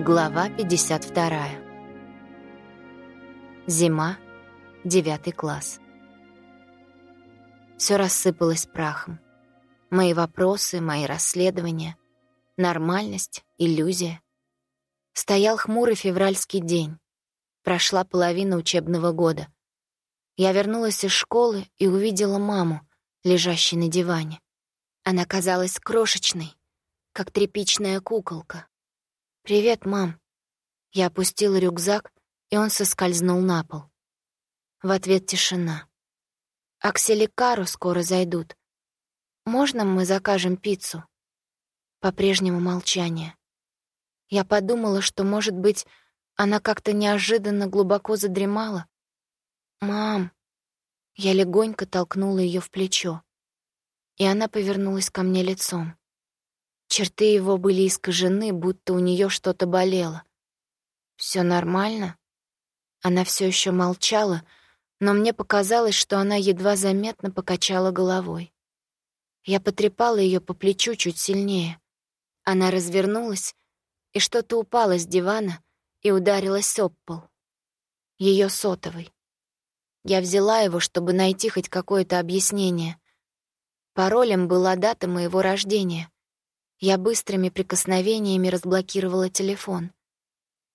Глава 52. Зима, девятый класс. Все рассыпалось прахом. Мои вопросы, мои расследования, нормальность, иллюзия. Стоял хмурый февральский день. Прошла половина учебного года. Я вернулась из школы и увидела маму, лежащей на диване. Она казалась крошечной, как тряпичная куколка. «Привет, мам». Я опустила рюкзак, и он соскользнул на пол. В ответ тишина. «Аксель Кару скоро зайдут. Можно мы закажем пиццу?» По-прежнему молчание. Я подумала, что, может быть, она как-то неожиданно глубоко задремала. «Мам!» Я легонько толкнула ее в плечо, и она повернулась ко мне лицом. Черты его были искажены, будто у нее что-то болело. Все нормально?» Она все еще молчала, но мне показалось, что она едва заметно покачала головой. Я потрепала ее по плечу чуть сильнее. Она развернулась, и что-то упало с дивана и ударилось об пол. Ее сотовый. Я взяла его, чтобы найти хоть какое-то объяснение. Паролем была дата моего рождения. Я быстрыми прикосновениями разблокировала телефон.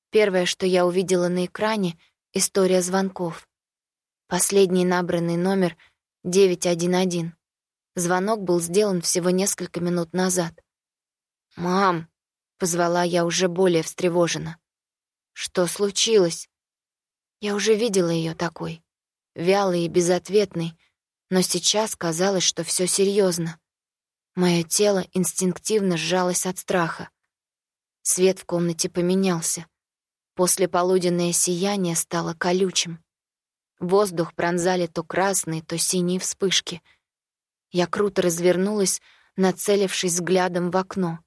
Первое, что я увидела на экране — история звонков. Последний набранный номер — 911. Звонок был сделан всего несколько минут назад. «Мам!» — позвала я уже более встревоженно. «Что случилось?» Я уже видела ее такой, вялой и безответной, но сейчас казалось, что все серьезно. Мое тело инстинктивно сжалось от страха. Свет в комнате поменялся. После полуденное сияние стало колючим. Воздух пронзали то красные, то синие вспышки. Я круто развернулась, нацелившись взглядом в окно.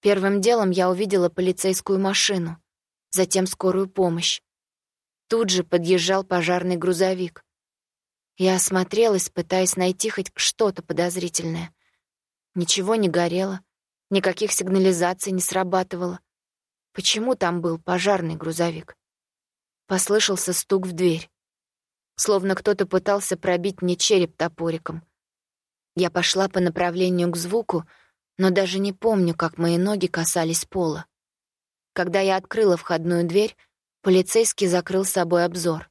Первым делом я увидела полицейскую машину, затем скорую помощь. Тут же подъезжал пожарный грузовик. Я осмотрелась, пытаясь найти хоть что-то подозрительное. Ничего не горело, никаких сигнализаций не срабатывало. Почему там был пожарный грузовик? Послышался стук в дверь. Словно кто-то пытался пробить мне череп топориком. Я пошла по направлению к звуку, но даже не помню, как мои ноги касались пола. Когда я открыла входную дверь, полицейский закрыл собой обзор.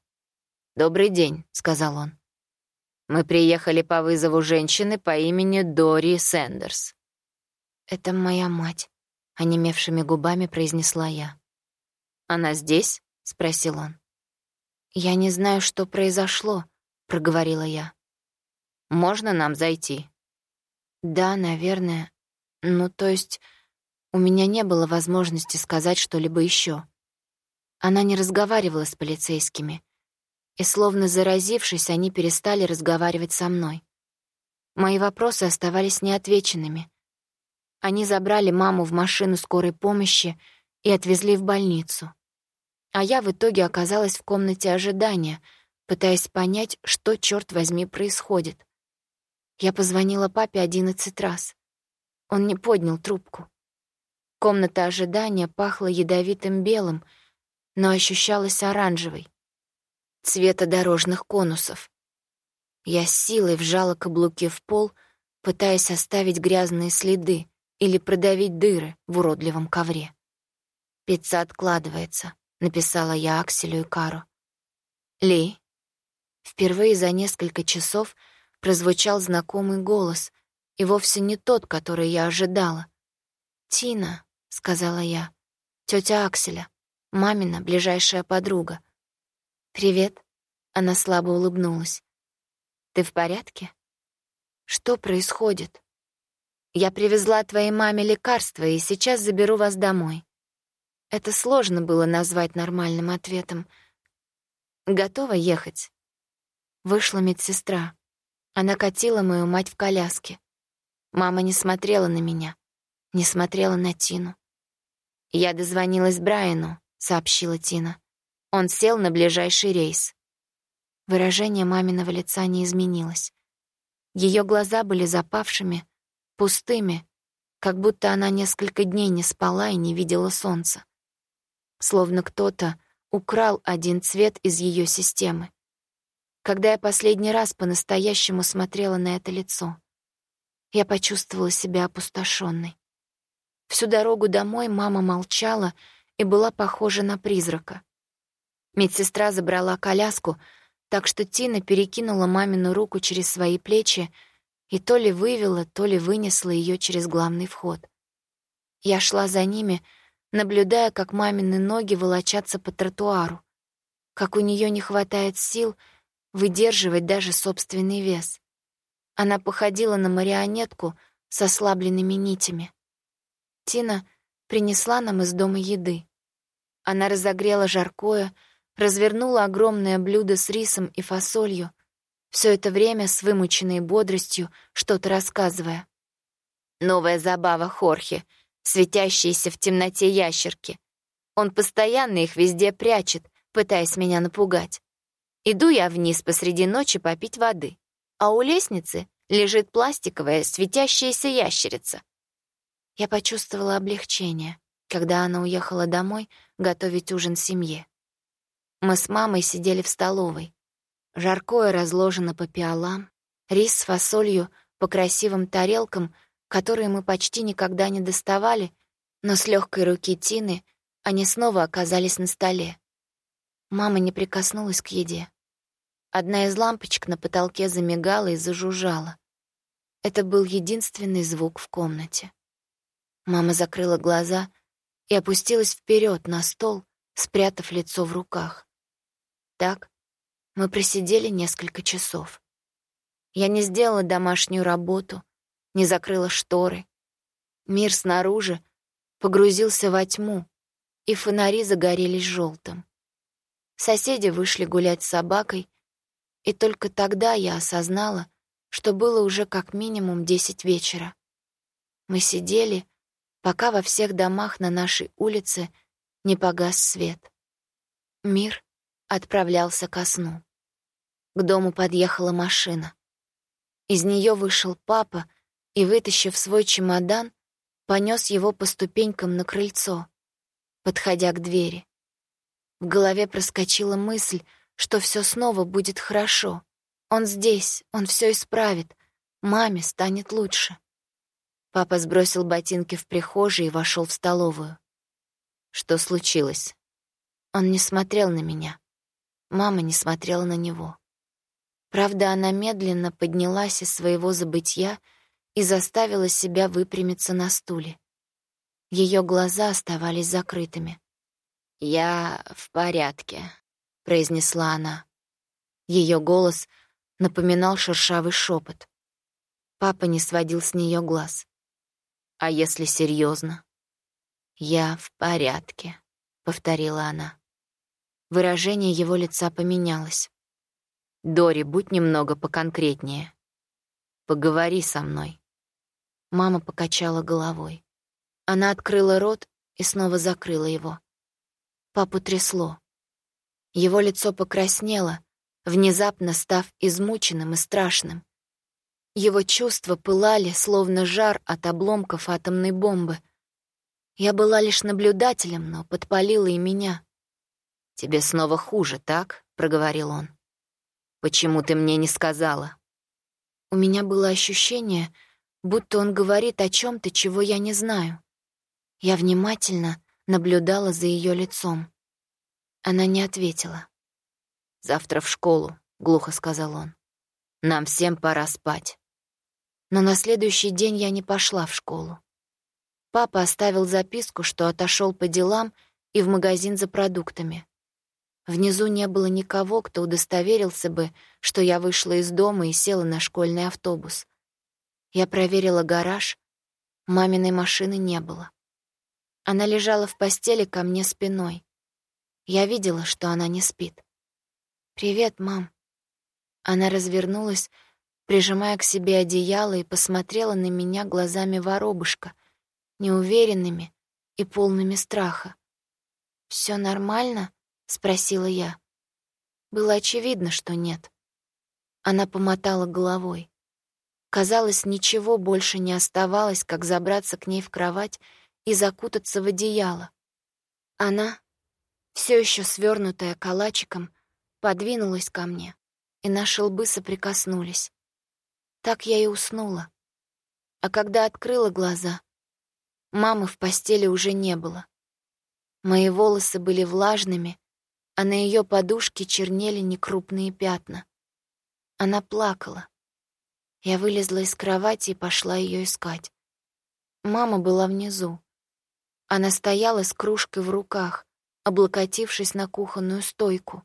«Добрый день», — сказал он. Мы приехали по вызову женщины по имени Дори Сэндерс». «Это моя мать», — онемевшими губами произнесла я. «Она здесь?» — спросил он. «Я не знаю, что произошло», — проговорила я. «Можно нам зайти?» «Да, наверное. Ну, то есть, у меня не было возможности сказать что-либо еще. Она не разговаривала с полицейскими, и словно заразившись, они перестали разговаривать со мной. Мои вопросы оставались неотвеченными. Они забрали маму в машину скорой помощи и отвезли в больницу. А я в итоге оказалась в комнате ожидания, пытаясь понять, что, черт возьми, происходит. Я позвонила папе одиннадцать раз. Он не поднял трубку. Комната ожидания пахла ядовитым белым, но ощущалась оранжевой цвета дорожных конусов. Я с силой вжала каблуки в пол, пытаясь оставить грязные следы или продавить дыры в уродливом ковре. «Пицца откладывается», — написала я Акселю и Кару. «Ли?» Впервые за несколько часов прозвучал знакомый голос, и вовсе не тот, который я ожидала. «Тина», — сказала я, — «тётя Акселя, мамина ближайшая подруга. «Привет». Она слабо улыбнулась. «Ты в порядке?» «Что происходит?» «Я привезла твоей маме лекарства и сейчас заберу вас домой». Это сложно было назвать нормальным ответом. «Готова ехать?» Вышла медсестра. Она катила мою мать в коляске. Мама не смотрела на меня, не смотрела на Тину. «Я дозвонилась Брайану», — сообщила Тина. Он сел на ближайший рейс. Выражение маминого лица не изменилось. Ее глаза были запавшими, пустыми, как будто она несколько дней не спала и не видела солнца. словно кто-то украл один цвет из ее системы. Когда я последний раз по-настоящему смотрела на это лицо, я почувствовала себя опустошенной. Всю дорогу домой мама молчала и была похожа на призрака. Медсестра забрала коляску, так что Тина перекинула мамину руку через свои плечи и то ли вывела, то ли вынесла ее через главный вход. Я шла за ними, наблюдая, как мамины ноги волочатся по тротуару, как у нее не хватает сил выдерживать даже собственный вес. Она походила на марионетку с ослабленными нитями. Тина принесла нам из дома еды. Она разогрела жаркое, развернула огромное блюдо с рисом и фасолью, все это время с вымученной бодростью, что-то рассказывая. Новая забава Хорхе, светящиеся в темноте ящерки. Он постоянно их везде прячет, пытаясь меня напугать. Иду я вниз посреди ночи попить воды, а у лестницы лежит пластиковая светящаяся ящерица. Я почувствовала облегчение, когда она уехала домой готовить ужин семье. Мы с мамой сидели в столовой. Жаркое разложено по пиалам, рис с фасолью по красивым тарелкам, которые мы почти никогда не доставали, но с легкой руки Тины они снова оказались на столе. Мама не прикоснулась к еде. Одна из лампочек на потолке замигала и зажужжала. Это был единственный звук в комнате. Мама закрыла глаза и опустилась вперед на стол, спрятав лицо в руках. Так мы просидели несколько часов. Я не сделала домашнюю работу, не закрыла шторы. Мир снаружи погрузился во тьму, и фонари загорелись желтым. Соседи вышли гулять с собакой, и только тогда я осознала, что было уже как минимум десять вечера. Мы сидели, пока во всех домах на нашей улице не погас свет. Мир отправлялся ко сну. К дому подъехала машина. Из нее вышел папа и, вытащив свой чемодан, понес его по ступенькам на крыльцо, подходя к двери. В голове проскочила мысль, что все снова будет хорошо. Он здесь, он все исправит, маме станет лучше. Папа сбросил ботинки в прихожей и вошел в столовую. Что случилось? Он не смотрел на меня. Мама не смотрела на него. Правда, она медленно поднялась из своего забытья и заставила себя выпрямиться на стуле. Ее глаза оставались закрытыми. «Я в порядке», — произнесла она. Ее голос напоминал шершавый шепот. Папа не сводил с нее глаз. «А если серьезно? «Я в порядке», — повторила она. Выражение его лица поменялось. «Дори, будь немного поконкретнее. Поговори со мной». Мама покачала головой. Она открыла рот и снова закрыла его. Папу трясло. Его лицо покраснело, внезапно став измученным и страшным. Его чувства пылали, словно жар от обломков атомной бомбы. Я была лишь наблюдателем, но подпалила и меня. «Тебе снова хуже, так?» — проговорил он. «Почему ты мне не сказала?» У меня было ощущение, будто он говорит о чем то чего я не знаю. Я внимательно наблюдала за ее лицом. Она не ответила. «Завтра в школу», — глухо сказал он. «Нам всем пора спать». Но на следующий день я не пошла в школу. Папа оставил записку, что отошел по делам и в магазин за продуктами. Внизу не было никого, кто удостоверился бы, что я вышла из дома и села на школьный автобус. Я проверила гараж. Маминой машины не было. Она лежала в постели ко мне спиной. Я видела, что она не спит. «Привет, мам». Она развернулась, прижимая к себе одеяло и посмотрела на меня глазами воробушка, неуверенными и полными страха. Все нормально?» — спросила я. Было очевидно, что нет. Она помотала головой. Казалось, ничего больше не оставалось, как забраться к ней в кровать и закутаться в одеяло. Она все еще свернутая калачиком, подвинулась ко мне, и наши лбы соприкоснулись. Так я и уснула. А когда открыла глаза, мамы в постели уже не было. Мои волосы были влажными, а на ее подушке чернели некрупные пятна. Она плакала. Я вылезла из кровати и пошла ее искать. Мама была внизу. Она стояла с кружкой в руках, облокотившись на кухонную стойку,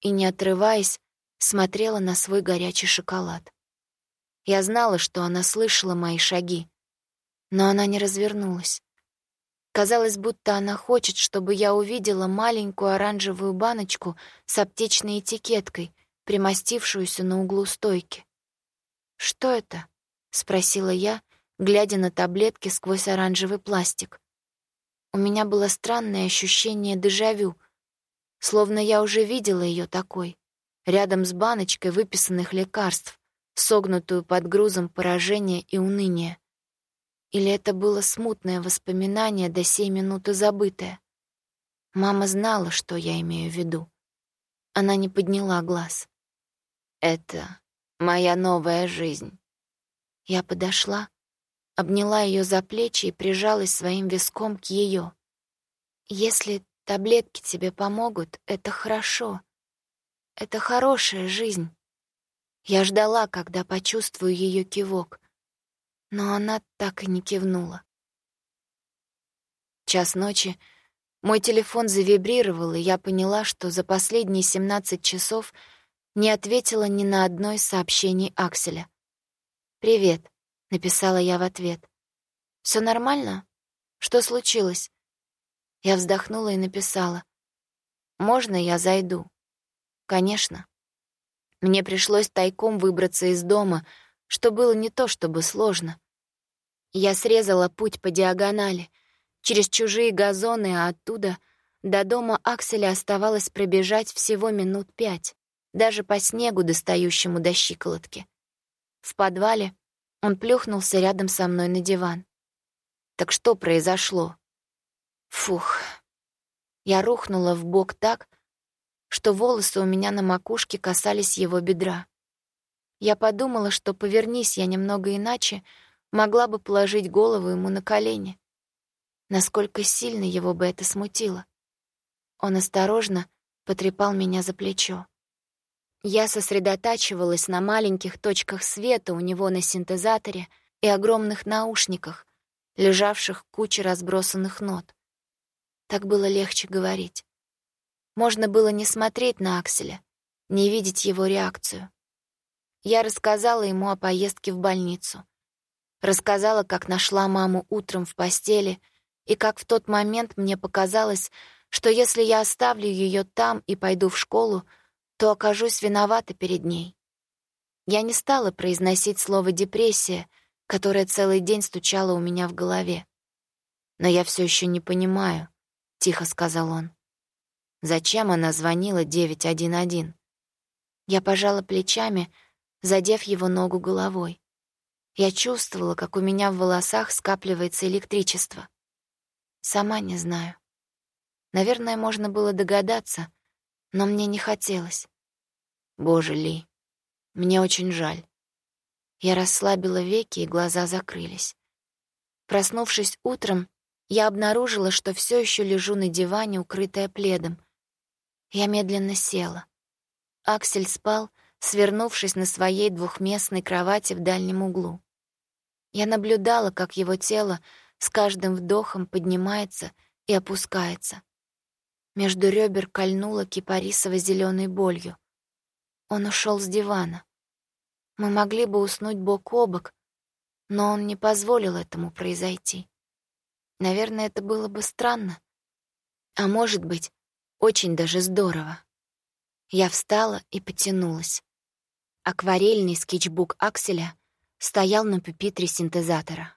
и, не отрываясь, смотрела на свой горячий шоколад. Я знала, что она слышала мои шаги, но она не развернулась. Казалось, будто она хочет, чтобы я увидела маленькую оранжевую баночку с аптечной этикеткой, примостившуюся на углу стойки. «Что это?» — спросила я, глядя на таблетки сквозь оранжевый пластик. У меня было странное ощущение дежавю, словно я уже видела ее такой, рядом с баночкой выписанных лекарств, согнутую под грузом поражения и уныния. Или это было смутное воспоминание до сей минуты забытое? Мама знала, что я имею в виду. Она не подняла глаз. «Это моя новая жизнь». Я подошла, обняла ее за плечи и прижалась своим виском к ее. «Если таблетки тебе помогут, это хорошо. Это хорошая жизнь». Я ждала, когда почувствую ее кивок, но она так и не кивнула. Час ночи мой телефон завибрировал, и я поняла, что за последние 17 часов не ответила ни на одно из сообщений Акселя. «Привет», — написала я в ответ. Все нормально? Что случилось?» Я вздохнула и написала. «Можно я зайду?» «Конечно». Мне пришлось тайком выбраться из дома, что было не то чтобы сложно. Я срезала путь по диагонали, через чужие газоны, а оттуда до дома Акселя оставалось пробежать всего минут пять, даже по снегу, достающему до щиколотки. В подвале он плюхнулся рядом со мной на диван. «Так что произошло?» Фух. Я рухнула в бок так, что волосы у меня на макушке касались его бедра. Я подумала, что повернись я немного иначе, могла бы положить голову ему на колени. Насколько сильно его бы это смутило. Он осторожно потрепал меня за плечо. Я сосредотачивалась на маленьких точках света у него на синтезаторе и огромных наушниках, лежавших куче разбросанных нот. Так было легче говорить. Можно было не смотреть на Акселя, не видеть его реакцию. Я рассказала ему о поездке в больницу. Рассказала, как нашла маму утром в постели, и как в тот момент мне показалось, что если я оставлю ее там и пойду в школу, то окажусь виновата перед ней. Я не стала произносить слово «депрессия», которое целый день стучало у меня в голове. «Но я все еще не понимаю», — тихо сказал он. «Зачем она звонила 911?» Я пожала плечами, задев его ногу головой. Я чувствовала, как у меня в волосах скапливается электричество. Сама не знаю. Наверное, можно было догадаться, но мне не хотелось. Боже, Ли, мне очень жаль. Я расслабила веки, и глаза закрылись. Проснувшись утром, я обнаружила, что все еще лежу на диване, укрытая пледом. Я медленно села. Аксель спал, свернувшись на своей двухместной кровати в дальнем углу. Я наблюдала, как его тело с каждым вдохом поднимается и опускается. Между ребер кольнуло кипарисово зеленой болью. Он ушел с дивана. Мы могли бы уснуть бок о бок, но он не позволил этому произойти. Наверное, это было бы странно. А может быть, очень даже здорово. Я встала и потянулась. Акварельный скетчбук Акселя стоял на пюпитре синтезатора.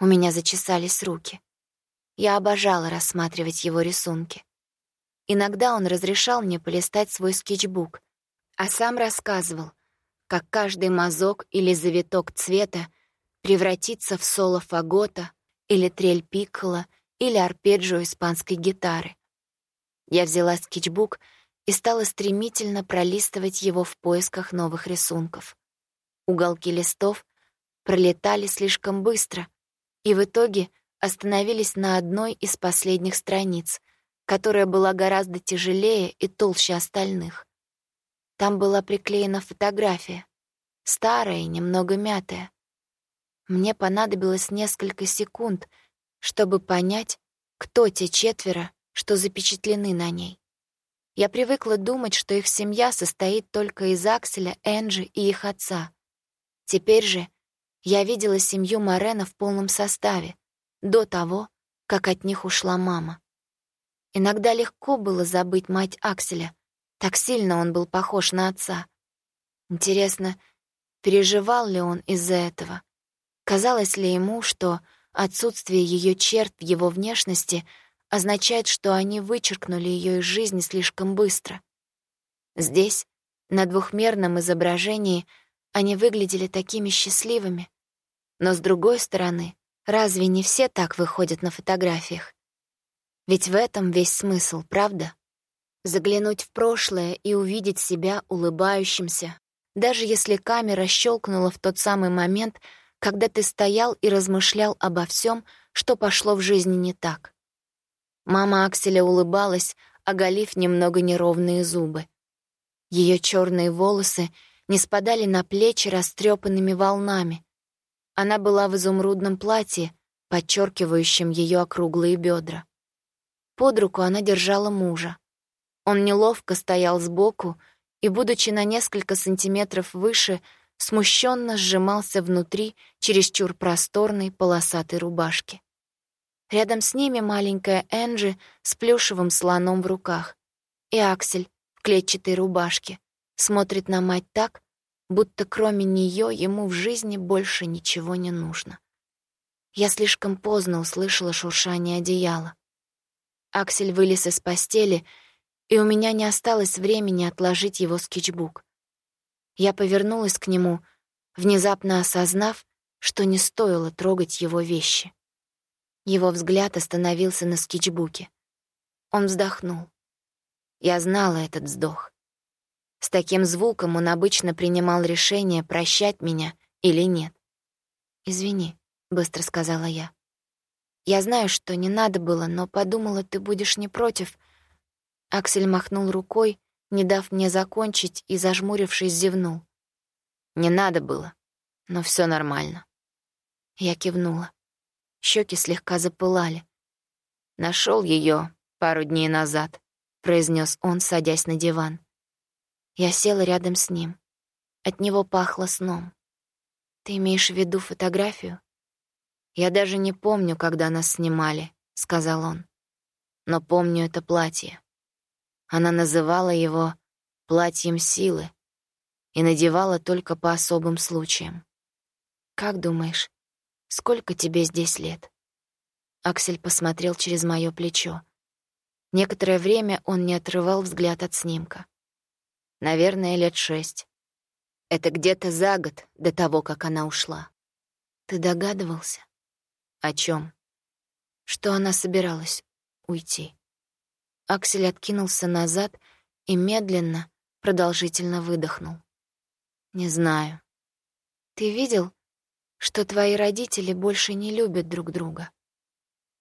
У меня зачесались руки. Я обожала рассматривать его рисунки. Иногда он разрешал мне полистать свой скетчбук, а сам рассказывал, как каждый мазок или завиток цвета превратится в соло фагота или трель пикколо или арпеджио испанской гитары. Я взяла скетчбук и стала стремительно пролистывать его в поисках новых рисунков. Уголки листов пролетали слишком быстро, и в итоге остановились на одной из последних страниц, которая была гораздо тяжелее и толще остальных. Там была приклеена фотография, старая и немного мятая. Мне понадобилось несколько секунд, чтобы понять, кто те четверо, что запечатлены на ней. Я привыкла думать, что их семья состоит только из Акселя, Энджи и их отца. Теперь же я видела семью Морена в полном составе, до того, как от них ушла мама. Иногда легко было забыть мать Акселя, так сильно он был похож на отца. Интересно, переживал ли он из-за этого? Казалось ли ему, что отсутствие ее черт в его внешности означает, что они вычеркнули ее из жизни слишком быстро? Здесь, на двухмерном изображении, они выглядели такими счастливыми. Но с другой стороны, разве не все так выходят на фотографиях? Ведь в этом весь смысл, правда? Заглянуть в прошлое и увидеть себя улыбающимся, даже если камера щелкнула в тот самый момент, когда ты стоял и размышлял обо всем, что пошло в жизни не так. Мама Акселя улыбалась, оголив немного неровные зубы. Ее черные волосы не спадали на плечи растрепанными волнами. Она была в изумрудном платье, подчеркивающем ее округлые бедра. Под руку она держала мужа. Он неловко стоял сбоку и, будучи на несколько сантиметров выше, смущенно сжимался внутри чересчур просторной полосатой рубашки. Рядом с ними маленькая Энджи с плюшевым слоном в руках и Аксель в клетчатой рубашке смотрит на мать так, будто кроме нее ему в жизни больше ничего не нужно. Я слишком поздно услышала шуршание одеяла. Аксель вылез из постели, и у меня не осталось времени отложить его скетчбук. Я повернулась к нему, внезапно осознав, что не стоило трогать его вещи. Его взгляд остановился на скетчбуке. Он вздохнул. Я знала этот вздох. С таким звуком он обычно принимал решение, прощать меня или нет. «Извини», — быстро сказала я. «Я знаю, что не надо было, но подумала, ты будешь не против». Аксель махнул рукой, не дав мне закончить, и, зажмурившись, зевнул. «Не надо было, но все нормально». Я кивнула. Щеки слегка запылали. Нашел ее пару дней назад», — произнес он, садясь на диван. Я села рядом с ним. От него пахло сном. «Ты имеешь в виду фотографию?» «Я даже не помню, когда нас снимали», — сказал он. «Но помню это платье. Она называла его «платьем силы» и надевала только по особым случаям. «Как думаешь, сколько тебе здесь лет?» Аксель посмотрел через моё плечо. Некоторое время он не отрывал взгляд от снимка. Наверное, лет шесть. Это где-то за год до того, как она ушла. Ты догадывался? О чем? Что она собиралась уйти. Аксель откинулся назад и медленно, продолжительно выдохнул. Не знаю. Ты видел, что твои родители больше не любят друг друга?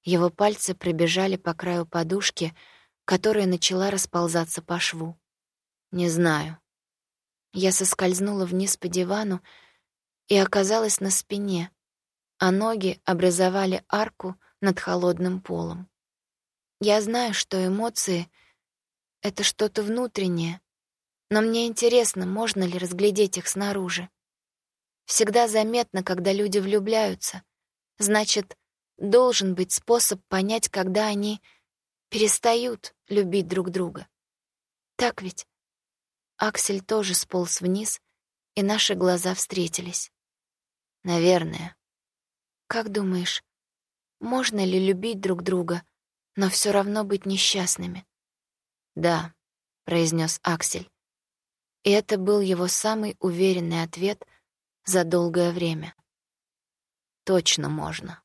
Его пальцы пробежали по краю подушки, которая начала расползаться по шву. Не знаю. Я соскользнула вниз по дивану и оказалась на спине, а ноги образовали арку над холодным полом. Я знаю, что эмоции — это что-то внутреннее, но мне интересно, можно ли разглядеть их снаружи. Всегда заметно, когда люди влюбляются. Значит, должен быть способ понять, когда они перестают любить друг друга. Так ведь? Аксель тоже сполз вниз, и наши глаза встретились. Наверное. Как думаешь, можно ли любить друг друга, но все равно быть несчастными? Да, произнес Аксель. И это был его самый уверенный ответ за долгое время. Точно можно.